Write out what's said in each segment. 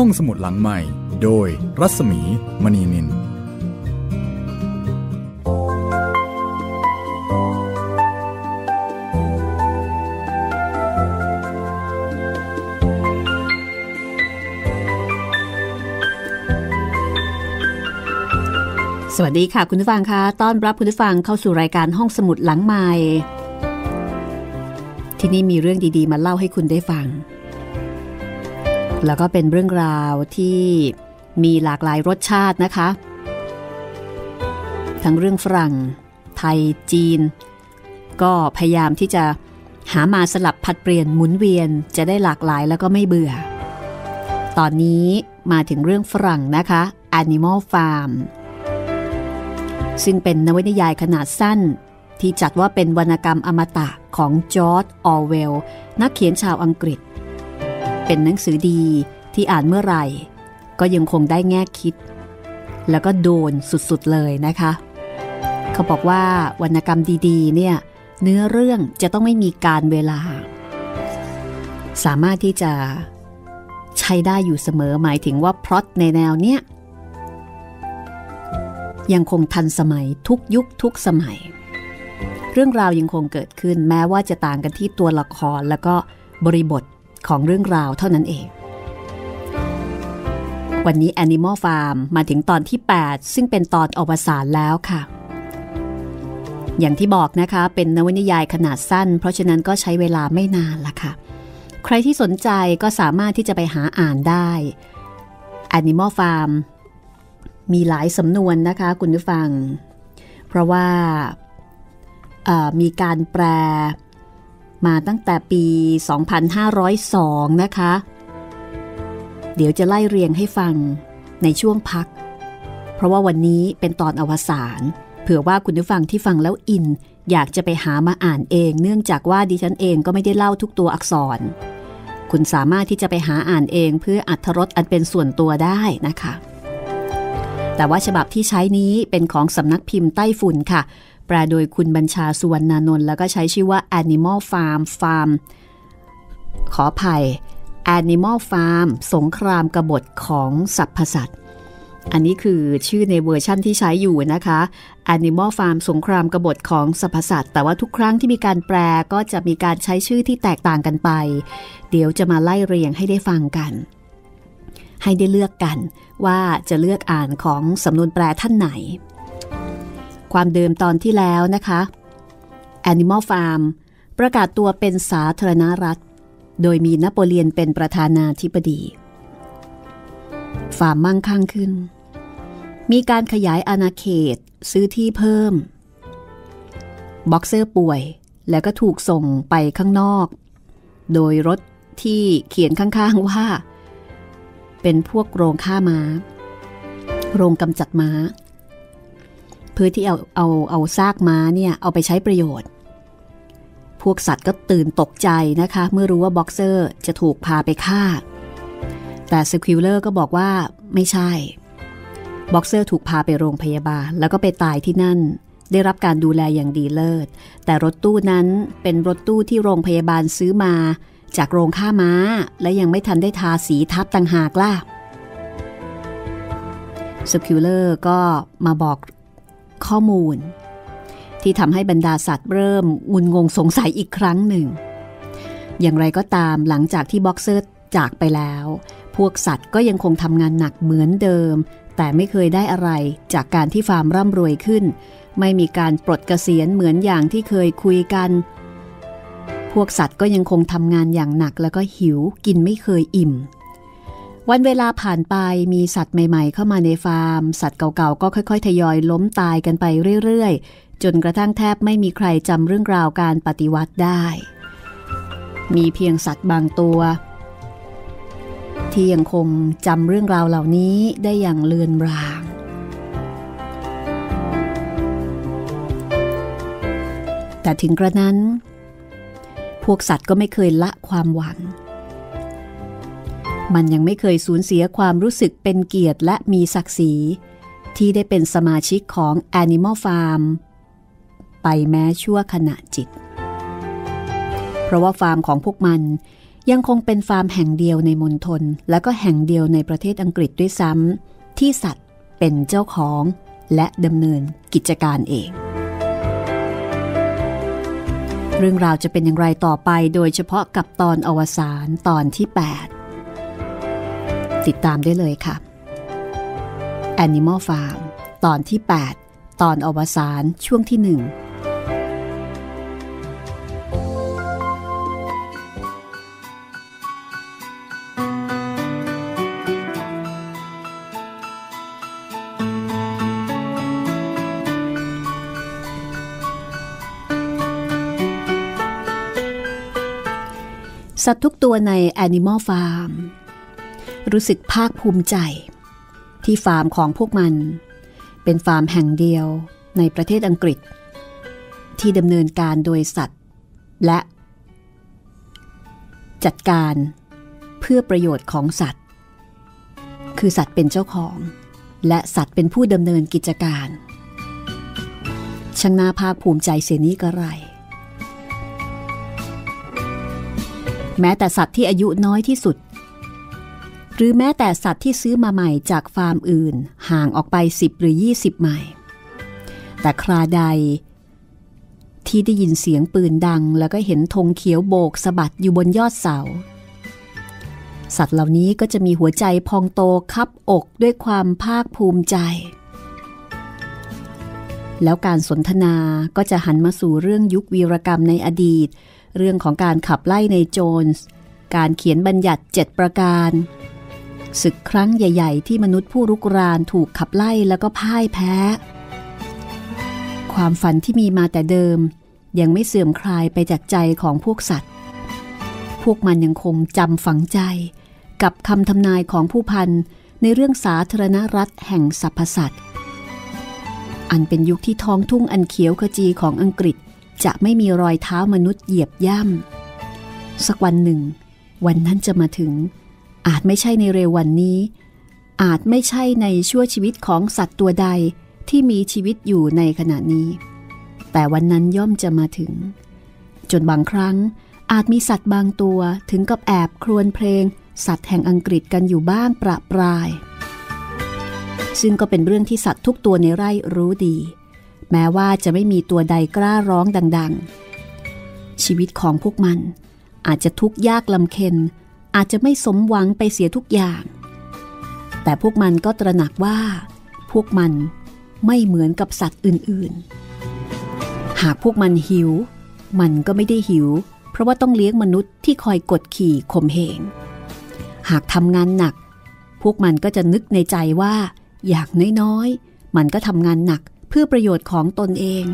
ห้องสมุดหลังใหม่ โดยรัศมีมณีนิน สวัสดีค่ะคุณผู้ฟังคะต้อนรับคุณผู้ฟังเข้าสู่รายการห้องสมุดหลังใหม่ ที่นี่มีเรื่องดีๆ มาเล่าให้คุณได้ฟัง แล้วก็เป็นเรื่องราวที่มีหลากหลายรสชาตินะคะ ทั้งเรื่องฝรั่ง ไทยจีน ก็พยายามที่จะหามาสลับผัดเปลี่ยนหมุนเวียนจะได้หลากหลายแล้วก็ไม่เบื่อ ตอนนี้มาถึงเรื่องฝรั่งนะคะ Animal Farm ซึ่งเป็นนวนิยายขนาดสั้น ที่จัดว่าเป็นวรรณกรรมอมตะของจอร์จออเวลนักเขียนชาวอังกฤษ เป็นหนังสือดีที่อ่านเมื่อไหร่ ก็ยังคงได้แง่คิด แล้วก็โดนสุดๆเลยนะคะ เขาบอกว่าวรรณกรรมดีๆ เนี่ยเนื้อเรื่องจะต้องไม่มีการเวลา สามารถที่จะใช้ได้อยู่เสมอหมายถึงว่าพล็อตในแนวเนี้ยยังคงทันสมัยทุกยุคทุกสมัย เรื่องราวยังคงเกิดขึ้นแม้ว่าจะต่างกันที่ตัวละครแล้วก็บริบท ของเรื่องราวเท่านั้นเอง วันนี้ Animal Farm มาถึงตอนที่ 8 ซึ่งเป็นตอนอวสานแล้วค่ะ อย่างที่บอกนะคะเป็นนวนิยายขนาดสั้น เพราะฉะนั้นก็ใช้เวลาไม่นานละค่ะ ใครที่สนใจก็สามารถที่จะไปหาอ่านได้ Animal Farm มีหลายสำนวนนะคะคุณผู้ฟัง เพราะว่ามีการแปล มาตั้งแต่ปี 2502 นะคะ เดี๋ยวจะไล่เรียงให้ฟังในช่วงพัก เพราะว่าวันนี้เป็นตอนอวสานเผื่อว่าคุณผู้ฟังที่ฟังแล้วอิน อยากจะไปหามาอ่านเอง เนื่องจากว่าดิฉันเองก็ไม่ได้เล่าทุกตัวอักษร คุณสามารถที่จะไปหาอ่านเองเพื่ออัธรสอันเป็นส่วนตัวได้นะคะ แต่ว่าฉบับที่ใช้นี้เป็นของสำนักพิมพ์ไต้ฝุ่นค่ะ แปลโดยคุณบัญชาสุวรรณนนท์แล้วก็ใช้ชื่อว่า Animal Farm Farm ขออภัย Animal Farm สงครามกบฏของสัตว์สัตว์ อันนี้คือชื่อในเวอร์ชั่นที่ใช้อยู่นะคะ Animal Farm สงครามกบฏของสัตว์สัตว์ แต่ว่าทุกครั้งที่มีการแปลก็จะมีการใช้ชื่อที่แตกต่างกันไป เดี๋ยวจะมาไล่เรียงให้ได้ฟังกัน ให้ได้เลือกกันว่าจะเลือกอ่านของสำนวนแปลท่านไหน ความเดิมตอนที่แล้วนะคะ Animal Farm ประกาศตัวเป็นสาธารณรัฐ โดยมีนโปเลียนเป็นประธานาธิบดี ฟาร์มมั่งคั่งขึ้น มีการขยายอาณาเขตซื้อที่เพิ่ม บ็อกเซอร์ป่วยแล้วก็ถูกส่งไปข้างนอก โดยรถที่เขียนข้างๆว่า เป็นพวกโรงฆ่าม้า โรงกำจัดม้า เพื่อที่เอาเอาเอาซากม้าเนี่ยเอาไปใช้ประโยชน์ พวกสัตว์ก็ตื่นตกใจนะคะ เมื่อรู้ว่าบ็อกเซอร์จะถูกพาไปฆ่า แต่สคิวเลอร์ก็บอกว่าไม่ใช่ บ็อกเซอร์ถูกพาไปโรงพยาบาล แล้วก็ไปตายที่นั่น ได้รับการดูแลอย่างดีเลิศ แต่รถตู้นั้นเป็นรถตู้ที่โรงพยาบาลซื้อมาจากโรงฆ่าม้า และยังไม่ทันได้ทาสีทับต่างหากล่ะสคิลเลอร์ก็มาบอก ข้อมูล ที่ทำให้บรรดาสัตว์เริ่มงุนงงสงสัยอีกครั้งหนึ่ง อย่างไรก็ตามหลังจากที่บ็อกเซอร์จากไปแล้ว พวกสัตว์ก็ยังคงทำงานหนักเหมือนเดิม แต่ไม่เคยได้อะไรจากการที่ฟาร์มร่ำรวยขึ้น ไม่มีการปลดเกษียณเหมือนอย่างที่เคยคุยกัน พวกสัตว์ก็ยังคงทำงานอย่างหนักแล้วก็หิวกินไม่เคยอิ่ม วันเวลาผ่านไปมีสัตว์ใหม่ๆ เข้ามาในฟาร์ม สัตว์เก่าๆ ก็ค่อยๆ ทยอยล้มตายกันไปเรื่อยๆ จนกระทั่งแทบไม่มีใครจำเรื่องราวการปฏิวัติได้ มีเพียงสัตว์บางตัว ที่ยังคงจำเรื่องราวเหล่านี้ได้อย่างเลือนราง แต่ถึงกระนั้น พวกสัตว์ก็ไม่เคยละความหวัง มันยังไม่เคยสูญเสียความรู้สึกเป็นเกียรติและมีศักดิ์ศรี ที่ได้เป็นสมาชิกของ Animal Farm ไปแม้ชั่วขณะจิต เพราะว่าฟาร์มของพวกมันยังคงเป็นฟาร์มแห่งเดียวในมณฑลและก็แห่งเดียวในประเทศอังกฤษด้วยซ้ำที่สัตว์เป็นเจ้าของและดำเนินกิจการเอง เรื่องราวจะเป็นอย่างไรต่อไปโดยเฉพาะกับตอนอวสานตอนที่ 8 ติดตามได้เลยค่ะ Animal Farm ตอนที่ 8 ตอนอวสานช่วงที่ 1สัตว์ทุกตัวใน Animal Farm รู้สึกภาคภูมิใจ ที่ฟาร์มของพวกมัน เป็นฟาร์มแห่งเดียวในประเทศอังกฤษ ที่ดำเนินการโดยสัตว์ และ จัดการเพื่อประโยชน์ของสัตว์ คือสัตว์เป็นเจ้าของ และสัตว์เป็นผู้ดำเนินกิจการช่างน่าภาคภูมิใจเสียนี้กระไร แม้แต่สัตว์ที่อายุน้อยที่สุด หรือแม้แต่สัตว์ที่ซื้อมาใหม่จากฟาร์มอื่น ห่างออกไป 10 หรือ 20 ไมล์แต่คราใด ที่ได้ยินเสียงปืนดัง แล้วก็เห็นธงเขียวโบกสะบัดอยู่บนยอดเสา สัตว์เหล่านี้ก็จะมีหัวใจพองโตคับอกด้วยความภาคภูมิใจ แล้วการสนทนาก็จะหันมาสู่เรื่องยุควีรกรรมในอดีต เรื่องของการขับไล่ในโจนส์การเขียนบัญญัติ 7 ประการ ศึกครั้งใหญ่ ๆ ที่มนุษย์ผู้รุกรานถูกขับไล่แล้วก็พ่ายแพ้ ความฝันที่มีมาแต่เดิม ยังไม่เสื่อมคลายไปจากใจของพวกสัตว์ พวกมันยังคงจำฝังใจ กับคำทำนายของผู้พันในเรื่องสาธารณรัฐแห่งสรรพสัตว์อันเป็นยุคที่ท้องทุ่งอันเขียวขจีของอังกฤษจะไม่มีรอยเท้ามนุษย์เหยียบย่ำสักวันหนึ่ง วันนั้นจะมาถึง อาจไม่ใช่ในเร็ววันนี้ อาจไม่ใช่ในชั่วชีวิตของสัตว์ตัวใดที่มีชีวิตอยู่ในขณะนี้ แต่วันนั้นย่อมจะมาถึง จนบางครั้งอาจมีสัตว์บางตัวถึงกับแอบครวญเพลง สัตว์แห่งอังกฤษกันอยู่บ้างประปราย ซึ่งก็เป็นเรื่องที่สัตว์ทุกตัวในไร่รู้ดี แม้ว่าจะไม่มีตัวใดกล้าร้องดัง ๆ ชีวิตของพวกมันอาจจะทุกข์ยากลำเค็น อาจจะไม่สมหวังไปเสียทุกอย่าง แต่พวกมันก็ตระหนักว่า พวกมันไม่เหมือนกับสัตว์อื่นๆ หากพวกมันหิว มันก็ไม่ได้หิว เพราะว่าต้องเลี้ยงมนุษย์ที่คอยกดขี่ข่มเหง หากทำงานหนัก พวกมันก็จะนึกในใจว่า อยางน้อยๆ มันก็ทำงานหนักเพื่อประโยชน์ของตนเอง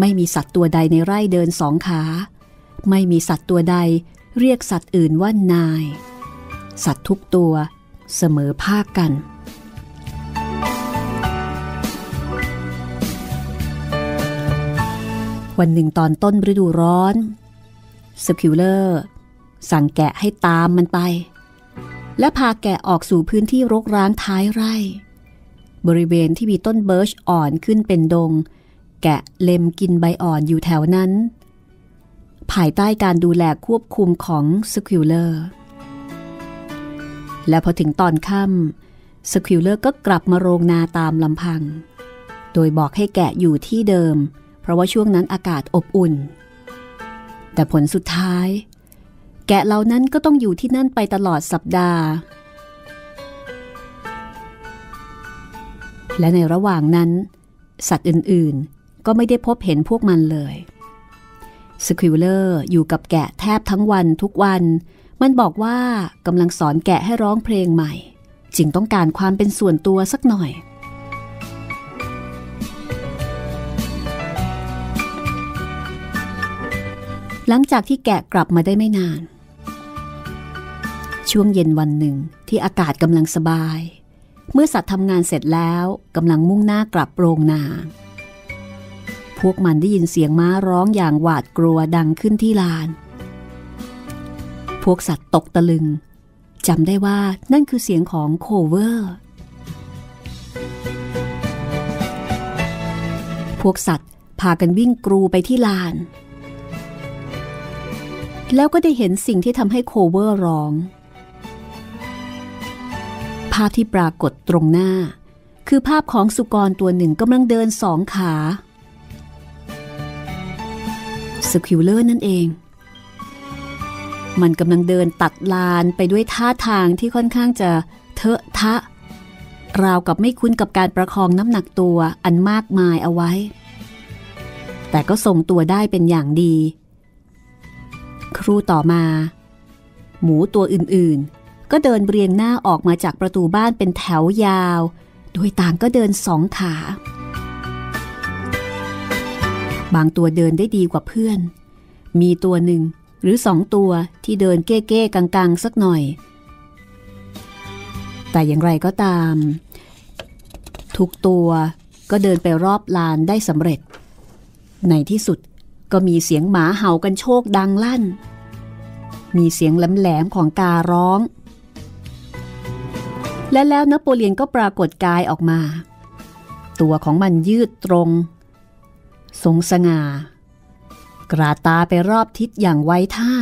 ไม่มีสัตว์ตัวใดในไร่เดินสองขา ไม่มีสัตว์ตัวใด เรียกสัตว์อื่นว่านาย สัตว์ทุกตัวเสมอภาคกัน วันหนึ่งตอนต้นฤดูร้อนสคิวเลอร์สั่งแกะให้ตามมันไป และพาแกะออกสู่พื้นที่รกร้างท้ายไร่ บริเวณที่มีต้นเบิร์ชอ่อนขึ้นเป็นดง แกะเล็มกินใบอ่อนอยู่แถวนั้น ภายใต้การดูแลควบคุมของสคิวเลอร์ และพอถึงตอนค่ำสคิวเลอร์ก็กลับมาโรงนาตามลำพัง โดยบอกให้แกะอยู่ที่เดิม เพราะว่าช่วงนั้นอากาศอบอุ่น แต่ผลสุดท้าย แกะเหล่านั้นก็ต้องอยู่ที่นั่นไปตลอดสัปดาห์ และในระหว่างนั้น สัตว์อื่นๆ ก็ไม่ได้พบเห็นพวกมันเลย สควิลเลอร์อยู่กับแกะแทบทั้งวันทุกวัน มันบอกว่ากำลังสอนแกะให้ร้องเพลงใหม่ จึงต้องการความเป็นส่วนตัวสักหน่อย หลังจากที่แกะกลับมาได้ไม่นาน ช่วงเย็นวันหนึ่งที่อากาศกำลังสบาย เมื่อสัตว์ทำงานเสร็จแล้วกำลังมุ่งหน้ากลับโรงนา พวกมันได้ยินเสียงม้าร้องอย่างหวาดกลัวดังขึ้นที่ลาน พวกสัตว์ตกตะลึงจำได้ว่านั่นคือเสียงของโคเวอร์ พวกสัตว์พากันวิ่งกรูไปที่ลาน แล้วก็ได้เห็นสิ่งที่ทำให้โคลเวอร์ร้อง ภาพที่ปรากฏตรงหน้า คือภาพของสุกรตัวหนึ่งกำลังเดินสองขา สคิวเลอร์นั่นเอง มันกำลังเดินตัดลานไปด้วยท่าทางที่ค่อนข้างจะเทอะทะ ราวกับไม่คุ้นกับการประคองน้ำหนักตัวอันมากมายเอาไว้ แต่ก็ทรงตัวได้เป็นอย่างดี ครูต่อมา หมูตัวอื่นๆ ก็เดินเรียงหน้าออกมาจากประตูบ้านเป็นแถวยาว โดยต่างก็เดินสองขา บางตัวเดินได้ดีกว่าเพื่อน มีตัวหนึ่งหรือสองตัวที่เดินเก้ๆกังๆสักหน่อย แต่อย่างไรก็ตาม ทุกตัวก็เดินไปรอบลานได้สำเร็จ ในที่สุดก็มีเสียงหมาเห่ากันโชคดังลั่น มีเสียงแหลมๆของการ้อง และแล้วนโปเลียนก็ปรากฏกายออกมา ตัวของมันยืดตรง ทรงสง่ากราตาไปรอบทิศอย่างไว้ท่า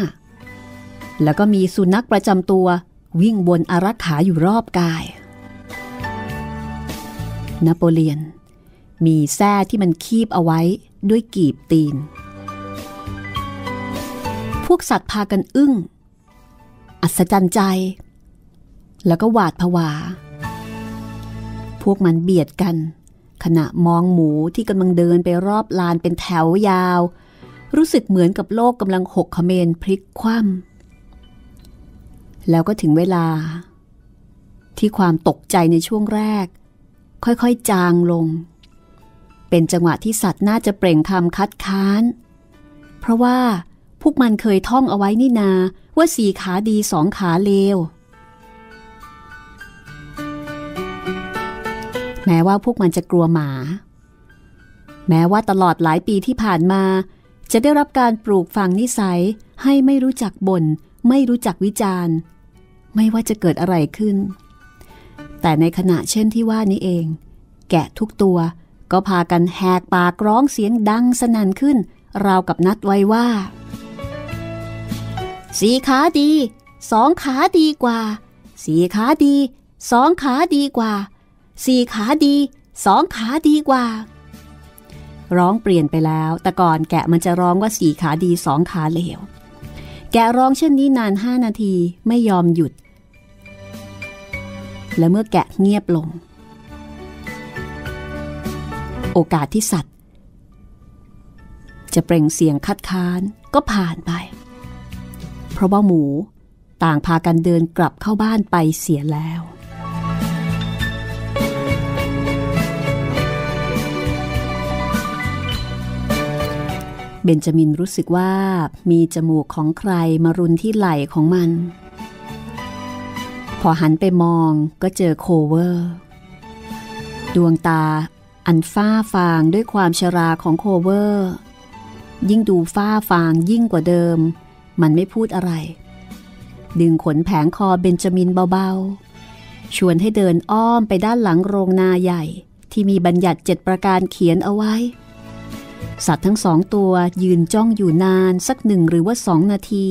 แล้วก็มีสุนัขประจำตัววิ่งบนอารักขาอยู่รอบกาย นโปเลียน มีแส้ที่มันคีบเอาไว้ด้วยกีบตีน พวกสัตว์พากันอึ้ง อัศจรรย์ใจ แล้วก็หวาดผวา พวกมันเบียดกัน ขณะมองหมูที่กำลังเดินไปรอบลานเป็นแถวยาว รู้สึกเหมือนกับโลกกำลังหกขเมนพลิกคว่ำแล้วก็ถึงเวลา ที่ความตกใจในช่วงแรก ค่อยๆจางลง เป็นจังหวะที่สัตว์น่าจะเปล่งคำคัดค้าน เพราะว่าพวกมันเคยท่องเอาไว้นี่นาว่าสี่ขาดีสองขาเลว แม้ว่าพวกมันจะกลัวหมา แม้ว่าตลอดหลายปีที่ผ่านมา จะได้รับการปลูกฝังนิสัยให้ไม่รู้จักบน่นไม่รู้จักวิจารณ์ ไม่ว่าจะเกิดอะไรขึ้น แต่ในขณะเช่นที่ว่านี้เอง แกะทุกตัวก็พากันแหกปากร้องเสียงดังสนั่นขึ้น ราวกับนัดไว้ว่า สีขาดี สองขาดีกว่า สีขาดี สองขาดีกว่า สี่ขาดีสองขาดีกว่า ร้องเปลี่ยนไปแล้ว แต่ก่อนแกะมันจะร้องว่าสี่ขาดีสองขาเลว แกะร้องเช่นนี้นานห้านาทีไม่ยอมหยุด และเมื่อแกะเงียบลง โอกาสที่สัตว์ จะเปล่งเสียงคัดค้านก็ผ่านไป เพราะว่าหมูต่างพากันเดินกลับเข้าบ้านไปเสียแล้ว เบนจามินรู้สึกว่ามีจมูกของใครมารุนที่ไหล่ของมัน พอหันไปมองก็เจอโคลเวอร์ ดวงตาอันฟ้าฟางด้วยความชราของโคลเวอร์ ยิ่งดูฟ้าฟางยิ่งกว่าเดิม มันไม่พูดอะไร ดึงขนแผงคอเบนจามินเบาๆ ชวนให้เดินอ้อมไปด้านหลังโรงนาใหญ่ ที่มีบัญญัติเจ็ดประการเขียนเอาไว้ สัตว์ทั้งสองตัวยืนจ้องอยู่นานสักหนึ่งหรือว่าสองนาที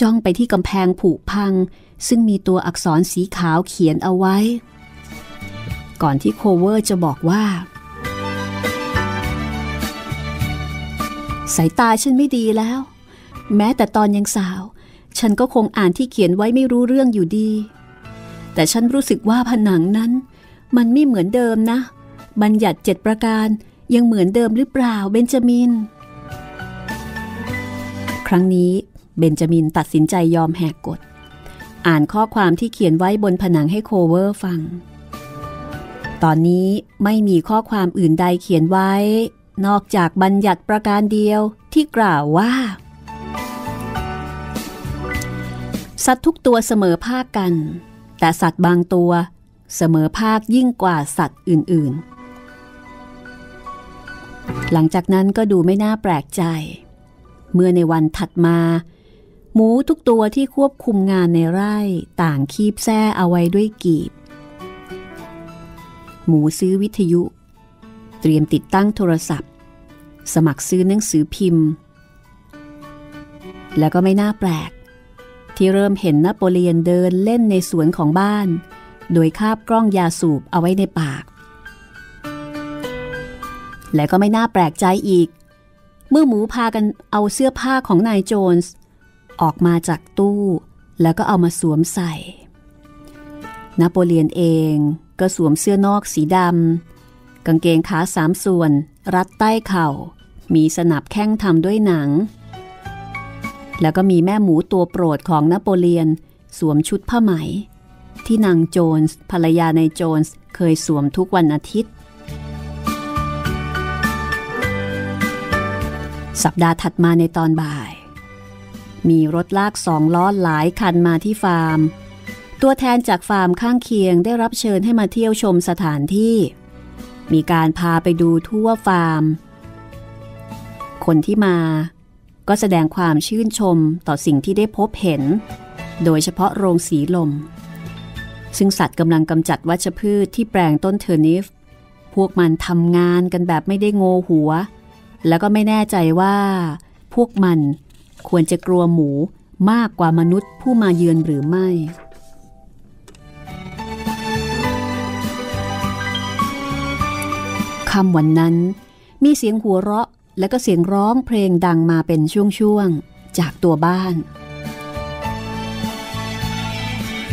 จ้องไปที่กำแพงผุพัง ซึ่งมีตัวอักษรสีขาวเขียนเอาไว้ ก่อนที่โคเวอร์จะบอกว่า สายตาฉันไม่ดีแล้ว แม้แต่ตอนยังสาว ฉันก็คงอ่านที่เขียนไว้ไม่รู้เรื่องอยู่ดี แต่ฉันรู้สึกว่าผนังนั้น มันไม่เหมือนเดิมนะ บัญญัติเจ็ดประการ ยังเหมือนเดิมหรือเปล่าเบนจามิน ครั้งนี้เบนจามินตัดสินใจยอมแหกกฎ อ่านข้อความที่เขียนไว้บนผนังให้โคเวอร์ฟัง ตอนนี้ไม่มีข้อความอื่นใดเขียนไว้ นอกจากบัญญัติประการเดียวที่กล่าวว่า สัตว์ทุกตัวเสมอภาคกัน แต่สัตว์บางตัวเสมอภาคยิ่งกว่าสัตว์อื่นๆ หลังจากนั้นก็ดูไม่น่าแปลกใจ เมื่อในวันถัดมา หมูทุกตัวที่ควบคุมงานในไร่ต่างคีบแส้เอาไว้ด้วยกีบ หมูซื้อวิทยุ เตรียมติดตั้งโทรศัพท์ สมัครซื้อหนังสือพิมพ์ แล้วก็ไม่น่าแปลก ที่เริ่มเห็นนโปเลียนเดินเล่นในสวนของบ้าน โดยคาบกล้องยาสูบเอาไว้ในปาก และก็ไม่น่าแปลกใจอีก เมื่อหมูพากันเอาเสื้อผ้าของนายโจนส์ออกมาจากตู้ แล้วก็เอามาสวมใส่ นโปเลียนเองก็สวมเสื้อนอกสีดำกางเกงขาสามส่วน รัดใต้เข่า มีสนับแข้งทำด้วยหนัง แล้วก็มีแม่หมูตัวโปรดของนโปเลียนสวมชุดผ้าไหม ที่นางโจนส์ภรรยาในโจนส์เคยสวมทุกวันอาทิตย์ สัปดาห์ถัดมาในตอนบ่าย มีรถลากสองล้อหลายคันมาที่ฟาร์ม ตัวแทนจากฟาร์มข้างเคียงได้รับเชิญให้มาเที่ยวชมสถานที่ มีการพาไปดูทั่วฟาร์ม คนที่มาก็แสดงความชื่นชมต่อสิ่งที่ได้พบเห็น โดยเฉพาะโรงสีลม ซึ่งสัตว์กำลังกำจัดวัชพืชที่แปลงต้น turnip พวกมันทำงานกันแบบไม่ได้โงหัว แล้วก็ไม่แน่ใจว่า พวกมันควรจะกลัวหมูมากกว่ามนุษย์ผู้มาเยือนหรือไม่ คำวันนั้น มีเสียงหัวเราะและก็เสียงร้องเพลงดังมาเป็นช่วงๆ จากตัวบ้าน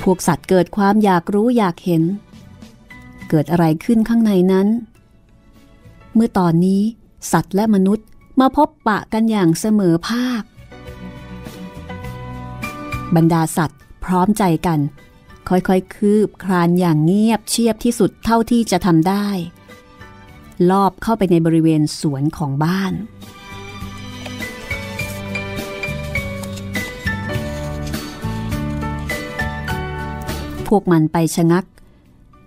พวกสัตว์เกิดความอยากรู้อยากเห็น เกิดอะไรขึ้นข้างในนั้น เมื่อตอนนี้ สัตว์และมนุษย์มาพบปะกันอย่างเสมอภาค บรรดาสัตว์พร้อมใจกัน ค่อยๆ คืบคลานอย่างเงียบเชียบที่สุดเท่าที่จะทำได้ ลอบเข้าไปในบริเวณสวนของบ้านพวกมันไปชะงัก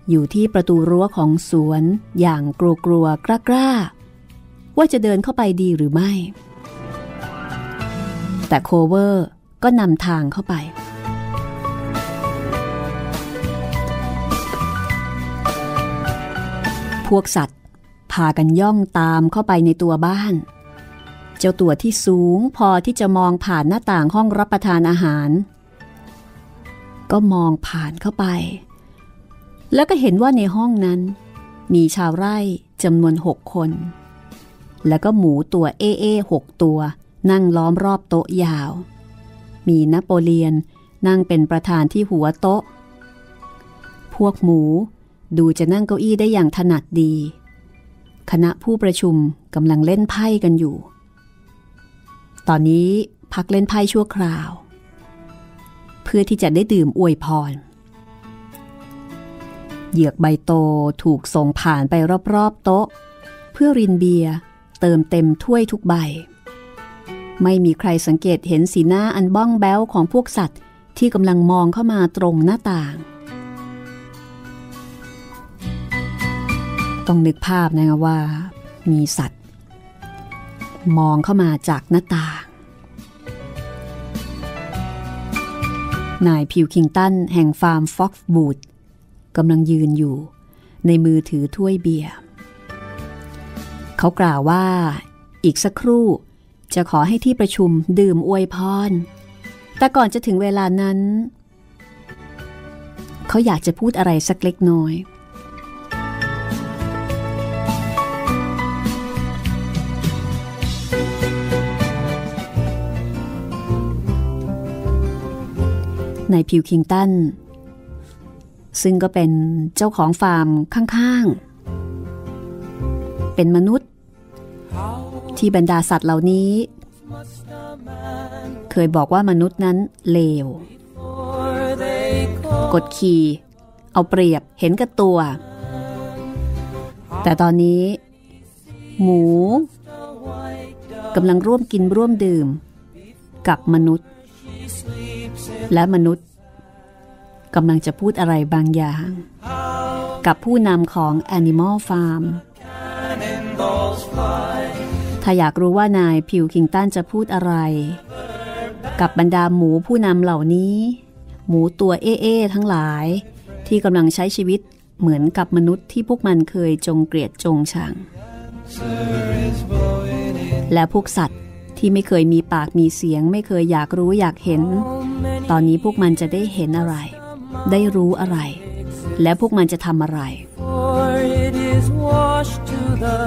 อยู่ที่ประตูรั้วของสวนอย่างกลัวกลัวกล้ากล้า ว่าจะเดินเข้าไปดีหรือไม่ แต่โคเวอร์ก็นำทางเข้าไป พวกสัตว์ พากันย่องตามเข้าไปในตัวบ้าน เจ้าตัวที่สูงพอที่จะมองผ่านหน้าต่างห้องรับประทานอาหาร ก็มองผ่านเข้าไป แล้วก็เห็นว่าในห้องนั้น มีชาวไร่จำนวนหกคน แล้วก็หมูตัวเอเอหกตัว นั่งล้อมรอบโต๊ะยาว มีนโปเลียนนั่งเป็นประธานที่หัวโต๊ะ พวกหมูดูจะนั่งเก้าอี้ได้อย่างถนัดดี คณะผู้ประชุมกำลังเล่นไพ่กันอยู่ ตอนนี้พักเล่นไพ่ชั่วคราว เพื่อที่จะได้ดื่มอวยพร เหยือกใบโตถูกส่งผ่านไปรอบๆโต๊ะ เพื่อรินเบียร์ เติมเต็มถ้วยทุกใบ ไม่มีใครสังเกตเห็นสีหน้าอันบ้องแบ้วของพวกสัตว์ที่กำลังมองเข้ามาตรงหน้าต่าง ต้องนึกภาพนะคะว่า มีสัตว์ มองเข้ามาจากหน้าต่าง นายพิวคิงตันแห่งฟาร์มฟ็อกบูดกำลังยืนอยู่ ในมือถือถ้วยเบียร์ เขากล่าวว่า อีกสักครู่ จะขอให้ที่ประชุมดื่มอวยพร แต่ก่อนจะถึงเวลานั้น เขาอยากจะพูดอะไรสักเล็กน้อยในพิวคิงตัน ซึ่งก็เป็นเจ้าของฟาร์มข้างๆ เป็นมนุษย์ ที่บรรดาสัตว์เหล่านี้ เคยบอกว่ามนุษย์นั้นเลว กดขี่เอาเปรียบเห็นกับตัว แต่ตอนนี้ หมูกำลังร่วมกินร่วมดื่ม กับมนุษย์ และมนุษย์กำลังจะพูดอะไรบางอย่าง กับผู้นำของ Animal Farm ถ้าอยากรู้ว่านายพิวคิงตันจะพูดอะไร กับบรรดาหมูผู้นำเหล่านี้ หมูตัวเอ้ๆทั้งหลาย ที่กำลังใช้ชีวิตเหมือนกับมนุษย์ที่พวกมันเคยจงเกลียดจงชัง และพวกสัตว์ที่ไม่เคยมีปากมีเสียง ไม่เคยอยากรู้อยากเห็น ตอนนี้พวกมันจะได้เห็นอะไร ได้รู้อะไร และพวกมันจะทำอะไร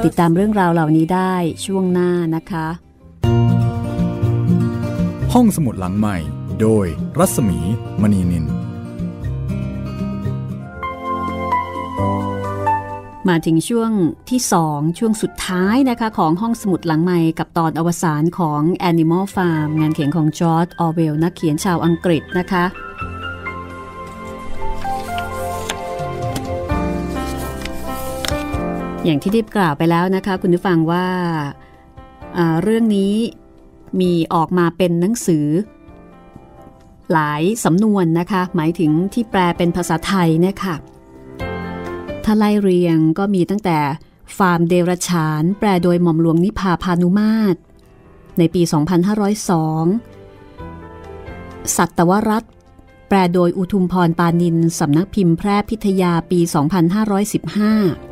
ติดตามเรื่องราวเหล่านี้ได้ช่วงหน้านะคะ ห้องสมุดหลังใหม่ โดยรัศมีมณีนินมาถึงช่วงที่ 2 ช่วงสุดท้ายนะคะ ของห้องสมุดหลังใหม่กับตอนอวสานของ Animal Farm งานเขียนของจอร์ดออเวลนักเขียนชาวอังกฤษนะคะ อย่างที่ได้กล่าวไปแล้วนะคะ คุณผู้ฟังว่าเรื่องนี้มีออกมาเป็นหนังสือ หลายสำนวนนะคะ หมายถึงที่แปลเป็นภาษาไทยเนี่ยค่ะถ้าไล่เรียงก็มีตั้งแต่ฟาร์มเดรฉานแปลโดยหม่อมหลวงนิพาพานุมาตร ในปี 2502 สัตวรัฐแปลโดยอุทุมพรปานินสำนักพิมพ์แพร่พิทยาปี 2515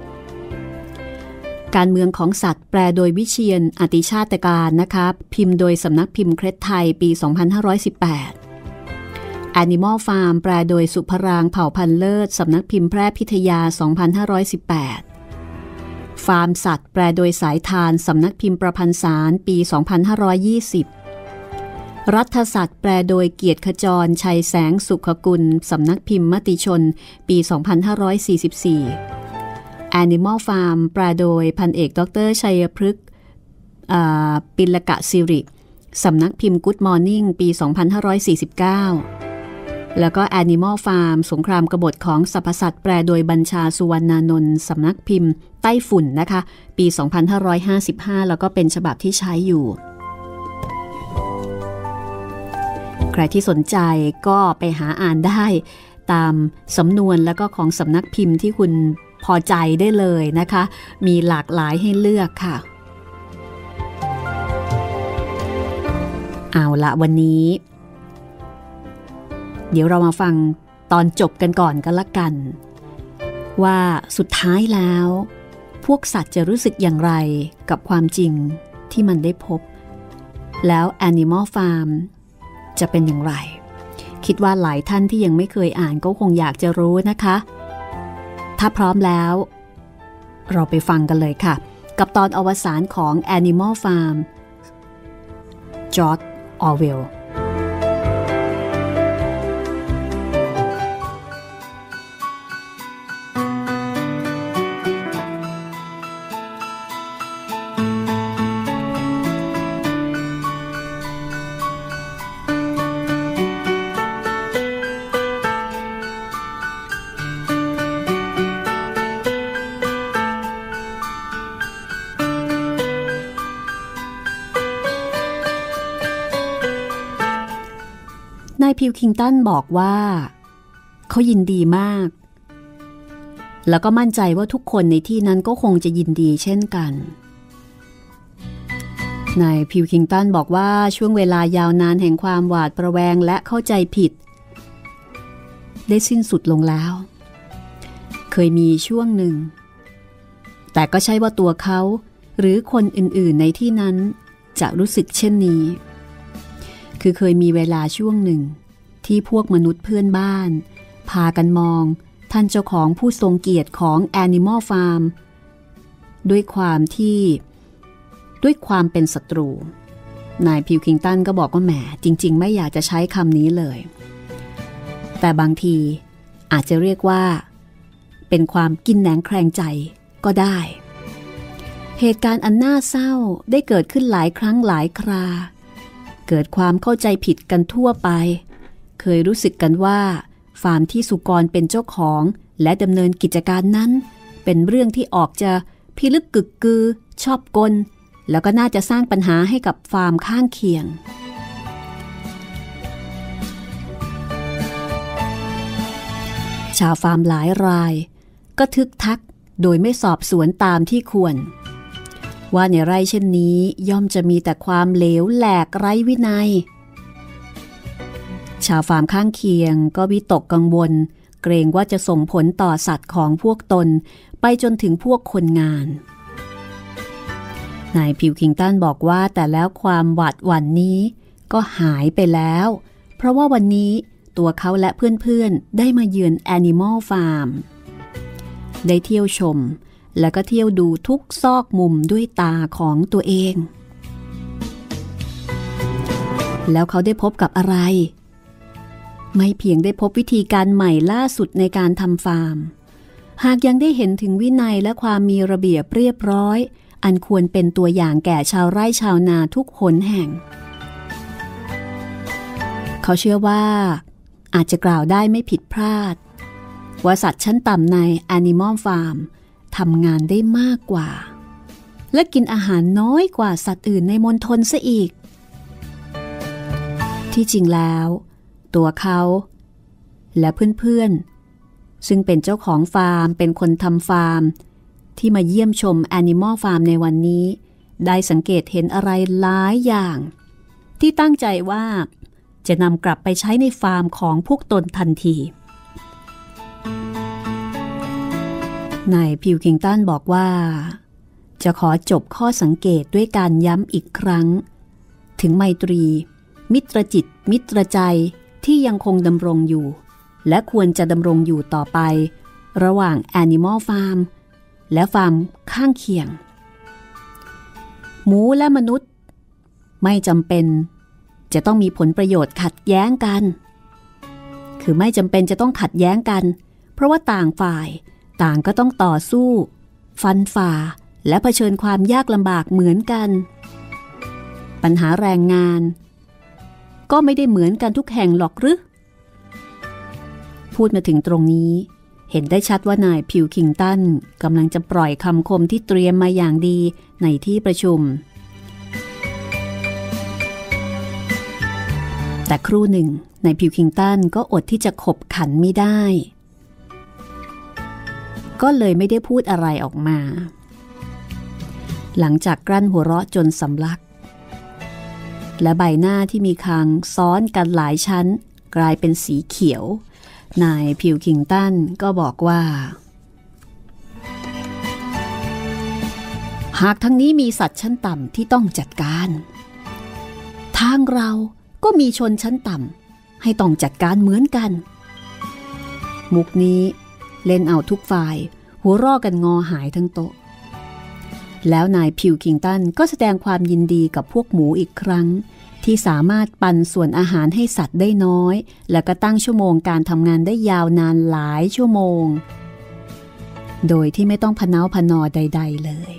การเมืองของสัตว์แปลโดยวิเชียนอติชาตการนะคะพิมพ์โดยสำนักพิมพ์เครดไทยปี 2518 Animal Farm แปลโดยสุภรางเผ่าพันเลิศสำนักพิมพ์แพร่พิทยา 2518 ฟาร์มสัตว์ แปลโดยสายทานสำนักพิมพ์ประพันธ์สารปี 2520 รัฐสัตว์แปลโดยเกียรติขจรชัยแสงสุขกุลสำนักพิมพ์มติชน ปี 2544 Animal Farm แปลโดยพันเอกดรชัยพฤกษ์ปิลกะสิริ สำนักพิมพ์ Good Morning ปี 2549 แล้วก็ Animal Farm สงครามกบฏของสรรพสัตว์แปลโดยบัญชาสุวรรณานนท์สำนักพิมพ์ใต้ฝุ่นนะคะ ปี 2555 แล้วก็เป็นฉบับที่ใช้อยู่ ใครที่สนใจก็ไปหาอ่านได้ตามสำนวนแล้วก็ของสำนักพิมพ์ที่คุณ พอใจได้เลยนะคะ มีหลากหลายให้เลือกค่ะ เอาละวันนี้ เดี๋ยวเรามาฟังตอนจบกันก่อนกันละกัน ว่าสุดท้ายแล้ว พวกสัตว์จะรู้สึกอย่างไรกับความจริงที่มันได้พบ แล้ว Animal Farm จะเป็นอย่างไร คิดว่าหลายท่านที่ยังไม่เคยอ่านก็คงอยากจะรู้นะคะ ถ้าพร้อมแล้ว เราไปฟังกันเลยค่ะ กับตอนอวสานของ Animal Farm จอร์ดออเวล พิวคิงตันบอกว่า เขายินดีมาก แล้วก็มั่นใจว่าทุกคนในที่นั้นก็คงจะยินดีเช่นกันนายพิวคิงตันบอกว่าช่วงเวลายาวนานแห่งความหวาดประแวงและเข้าใจผิด ได้สิ้นสุดลงแล้ว เคยมีช่วงหนึ่ง แต่ก็ใช่ว่าตัวเขาหรือคนอื่นๆในที่นั้นจะรู้สึกเช่นนี้ คือเคยมีเวลาช่วงหนึ่ง ที่พวกมนุษย์เพื่อนบ้าน พากันมอง ท่านเจ้าของผู้ทรงเกียรติของ Animal Farm ด้วยความที่ ด้วยความเป็นศัตรู นายพิวคิงตันก็บอกว่าแหม จริง ๆ ไม่อยากจะใช้คำนี้เลย แต่บางทีอาจจะเรียกว่า เป็นความกินแหนงแคลงใจก็ได้ เหตุการณ์อันน่าเศร้าได้เกิดขึ้นหลายครั้งหลายครา เกิดความเข้าใจผิดกันทั่วไป เคยรู้สึกกันว่า ฟาร์มที่สุกรเป็นเจ้าของและดำเนินกิจการนั้น เป็นเรื่องที่ออกจะพิลึกกึกกือ ชอบกล แล้วก็น่าจะสร้างปัญหาให้กับฟาร์มข้างเคียง ชาวฟาร์มหลายราย ก็ทึกทักโดยไม่สอบสวนตามที่ควร ว่าในไร่เช่นนี้ย่อมจะมีแต่ความเหลวแหลกไร้วินัย ชาวฟาร์มข้างเคียง ก็วิตกกังวล เกรงว่าจะส่งผลต่อสัตว์ของพวกตน ไปจนถึงพวกคนงาน นายพิวคิงตันบอกว่าแต่แล้วความหวาดหวั่นนี้ ก็หายไปแล้ว เพราะว่าวันนี้ตัวเขาและเพื่อนๆ ได้มาเยือนแอนิมอลฟาร์มได้เที่ยวชม แล้วก็เที่ยวดูทุกซอกมุมด้วยตาของตัวเอง แล้วเขาได้พบกับอะไร ไม่เพียงได้พบวิธีการใหม่ล่าสุดในการทำฟาร์ม หากยังได้เห็นถึงวินัยและความมีระเบียบเรียบร้อย อันควรเป็นตัวอย่างแก่ชาวไร่ชาวนาทุกหนแห่ง เขาเชื่อว่า อาจจะกล่าวได้ไม่ผิดพลาด ว่าสัตว์ชั้นต่ำใน Animal Farm ทำงานได้มากกว่า และกินอาหารน้อยกว่าสัตว์อื่นในมณฑลซะอีก ที่จริงแล้ว ตัวเขา และเพื่อนๆ ซึ่งเป็นเจ้าของฟาร์ม เป็นคนทำฟาร์ม ที่มาเยี่ยมชม Animal Farm ในวันนี้ ได้สังเกตเห็นอะไรหลายอย่าง ที่ตั้งใจว่าจะนำกลับไปใช้ในฟาร์มของพวกตนทันทีนายพิวคิงตันบอกว่า จะขอจบข้อสังเกตด้วยการย้ำอีกครั้ง ถึงไมตรี มิตรจิต มิตรใจ ที่ยังคงดำรงอยู่ และควรจะดำรงอยู่ต่อไป ระหว่าง Animal Farm และฟาร์มข้างเคียง หมูและมนุษย์ ไม่จำเป็น จะต้องมีผลประโยชน์ขัดแย้งกัน คือไม่จำเป็นจะต้องขัดแย้งกัน เพราะว่าต่างฝ่ายต่างก็ต้องต่อสู้ ฟันฝ่าและะเผชิญความยากลำบากเหมือนกัน ปัญหาแรงงาน ก็ไม่ได้เหมือนกันทุกแห่งหรอกหรือพูดมาถึงตรงนี้ เห็นได้ชัดว่านายพิวคิงตันกำลังจะปล่อยคำคมที่เตรียมมาอย่างดีในที่ประชุม แต่ครู่หนึ่งในพิวคิงตันก็อดที่จะขบขันไม่ได้ ก็เลยไม่ได้พูดอะไรออกมา หลังจากกลั้นหัวเราะจนสำลัก และใบหน้าที่มีคางซ้อนกันหลายชั้น กลายเป็นสีเขียว นายพิวคิงตันก็บอกว่า หากทั้งนี้มีสัตว์ชั้นต่ำที่ต้องจัดการ ทางเราก็มีชนชั้นต่ำให้ต้องจัดการเหมือนกัน มุกนี้เล่นเอาทุกฝ่าย หัวรอกันงอหายทั้งโต๊ะ แล้วนายพิวคิงตันก็แสดงความยินดีกับพวกหมูอีกครั้ง ที่สามารถปันส่วนอาหารให้สัตว์ได้น้อย และก็ตั้งชั่วโมงการทำงานได้ยาวนานหลายชั่วโมง โดยที่ไม่ต้องพนาพนอใด ๆ เลย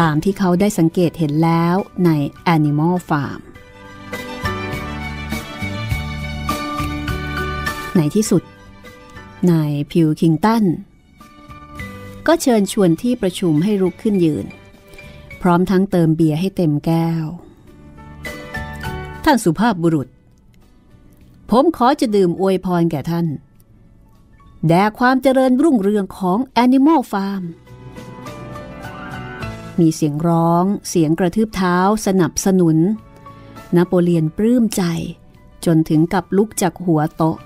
ตามที่เขาได้สังเกตเห็นแล้วใน Animal Farm ในที่สุดนายพิวคิงตัน ก็เชิญชวนที่ประชุมให้ลุกขึ้นยืน พร้อมทั้งเติมเบียร์ให้เต็มแก้ว ท่านสุภาพบุรุษ ผมขอจะดื่มอวยพรแก่ท่าน แด่ความเจริญรุ่งเรืองของ Animal Farm มีเสียงร้อง เสียงกระทืบเท้า สนับสนุน นโปเลียนปลื้มใจจนถึงกับลุกจากหัวโต๊ะ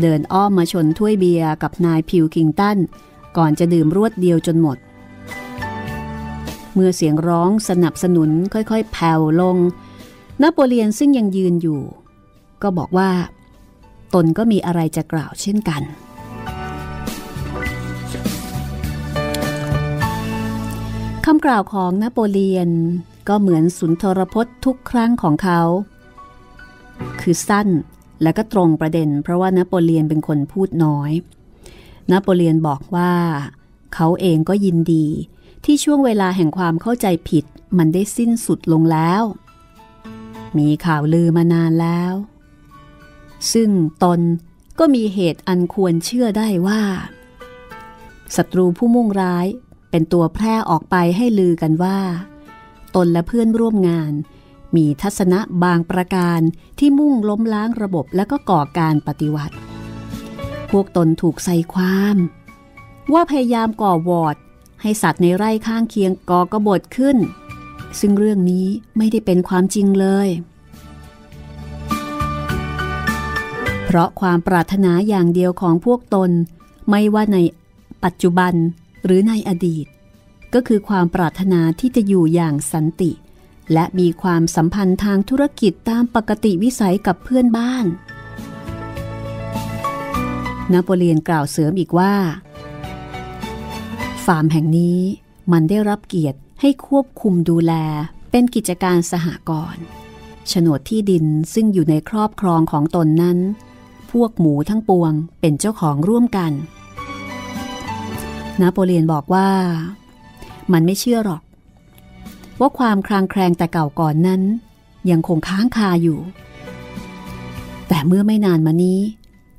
เดินอ้อมมาชนถ้วยเบียร์กับนายพิวคิงตัน ก่อนจะดื่มรวดเดียวจนหมด เมื่อเสียงร้องสนับสนุนค่อยๆ แผ่วลง นโปเลียนซึ่งยังยืนอยู่ ก็บอกว่า ตนก็มีอะไรจะกล่าวเช่นกัน คำกล่าวของนโปเลียนก็เหมือนสุนทรพจน์ทุกครั้งของเขา คือสั้นและก็ตรงประเด็น เพราะว่านโปเลียนเป็นคนพูดน้อย นโปเลียนบอกว่า เขาเองก็ยินดี ที่ช่วงเวลาแห่งความเข้าใจผิดมันได้สิ้นสุดลงแล้ว มีข่าวลือมานานแล้ว ซึ่งตนก็มีเหตุอันควรเชื่อได้ว่าศัตรูผู้มุ่งร้ายเป็นตัวแพร่ออกไปให้ลือกันว่า ตนและเพื่อนร่วมงาน มีทัศนะบางประการที่มุ่งล้มล้างระบบและก็ก่อการปฏิวัติ วกตนถูกใส่ความ ว่าพยายามก่อวอด ให้สัตว์ในไร่ข้างเคียงก่อกบฏขึ้น ซึ่งเรื่องนี้ไม่ได้เป็นความจริงเลย เพราะความปรารถนาอย่างเดียวของพวกตน ไม่ว่าในปัจจุบันหรือในอดีต ก็คือความปรารถนาที่จะอยู่อย่างสันติ และมีความสัมพันธ์ทางธุรกิจตามปกติวิสัยกับเพื่อนบ้าน นโปเลียนกล่าวเสริมอีกว่า ฟาร์มแห่งนี้มันได้รับเกียรติให้ควบคุมดูแลเป็นกิจการสหกรณ์โฉนดที่ดินซึ่งอยู่ในครอบครองของตนนั้น พวกหมูทั้งปวงเป็นเจ้าของร่วมกัน นโปเลียนบอกว่า มันไม่เชื่อหรอก ว่าความคลางแคลงแต่เก่าก่อนนั้น ยังคงค้างคาอยู่ แต่เมื่อไม่นานมานี้